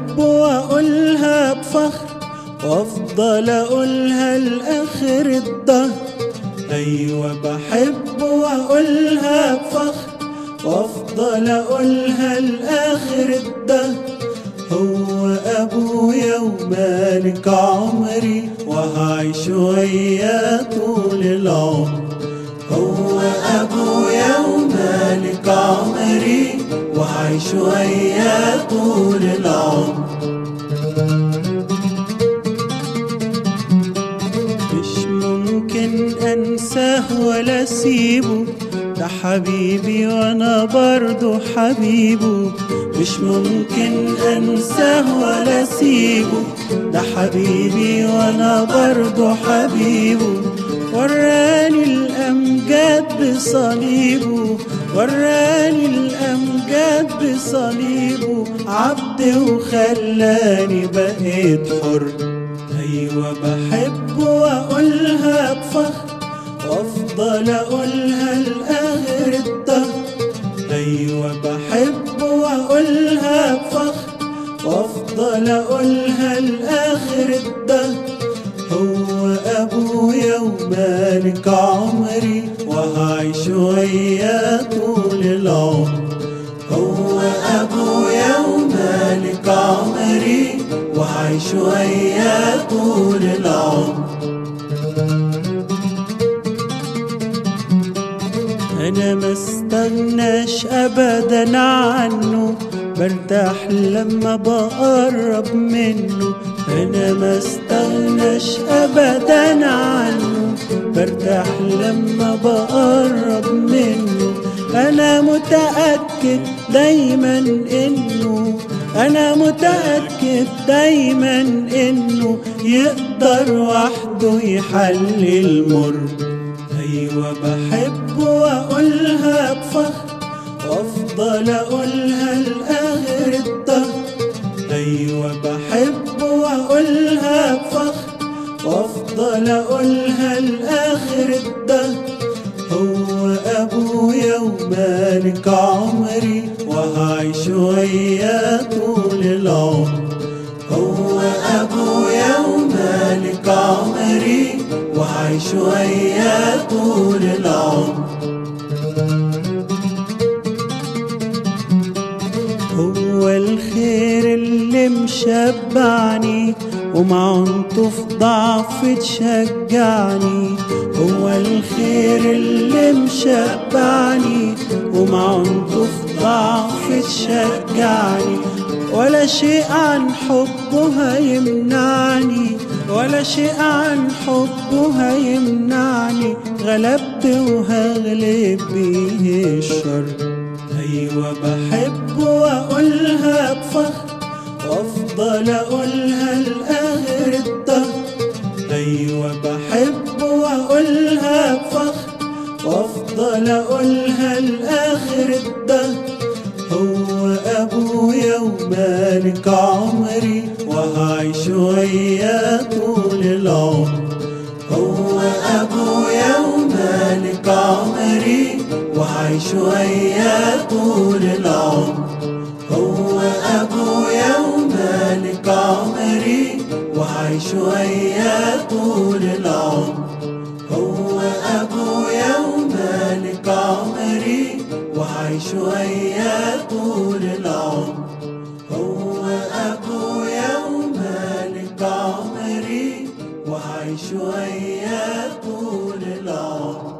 أحب وأقولها بفخر وأفضل أقولها لآخر الدهر. أيوة بحب وأقولها بفخر وأفضل أقولها لآخر الدهر. هو أبويا ومالك عمري وهعيش وياه طول العمر. هو أبويا ومالك عمري وهعيش وياه طول العمر. مش ممكن أنساه ولا أسيبه. ده حبيبي وأنا برضه حبيبه. مش ممكن أنساه ولا أسيبه. ده حبيبي وأنا برضه حبيبه. وراني الامجاد بصليبه وراني الامجاد بصليبه. عبد وخلاني بقيت حر. أيوه بحب وأقولها بفخر وأفضل أقولها لآخر الدهر. أيوه بحب وأقولها بفخر وأفضل أقولها لآخر الدهر. هو أبويا ومالك عمري وهعيش وياه طول العمر. هو أبويا ومالك عمري. وهعيش وياه طول العمر. أنا ما استغناش ابدا عنه. برتاح لما بقرب منه. أنا ما استغناش ابدا عنه. برتاح لما بقرب منه. أنا متأكد دايما إنه أنا متأكد دايما إنه يقدر وحده يحل المر أيوه بحب وأقولها بفخر وأفضل أقولها لاخر واقولها بفخر وأفضل اقولها لاخر الدهر. هو ابويا ومالك عمري وهعيش وياه طول العمر. هو ابويا ومالك عمري وهعيش وياه طول مشبعني ومعنته في ضعف تشجعني. هو الخير اللي مشبعني ومعنته في ضعف تشجعني. ولا شيء عن حبه هيمنعني ولا شيء عن حبه هيمنعني غلبت وهغلب بيه الشر. أيوه بحب لاخر الدهر أيوه بحب وأقولها بفخر وأفضل أقولها لاخر الدهر هو أبويا ومالك عمري وهعيش وياه طول العمر. هو أبويا ومالك عمري وهعيش وياه طول العمر. هو أبويا عمري وهعيش وياه طول العمر. هو أبويا ومالك عمري وهعيش وياه طول العمر. هو أبويا ومالك عمري وهعيش وياه طول العمر.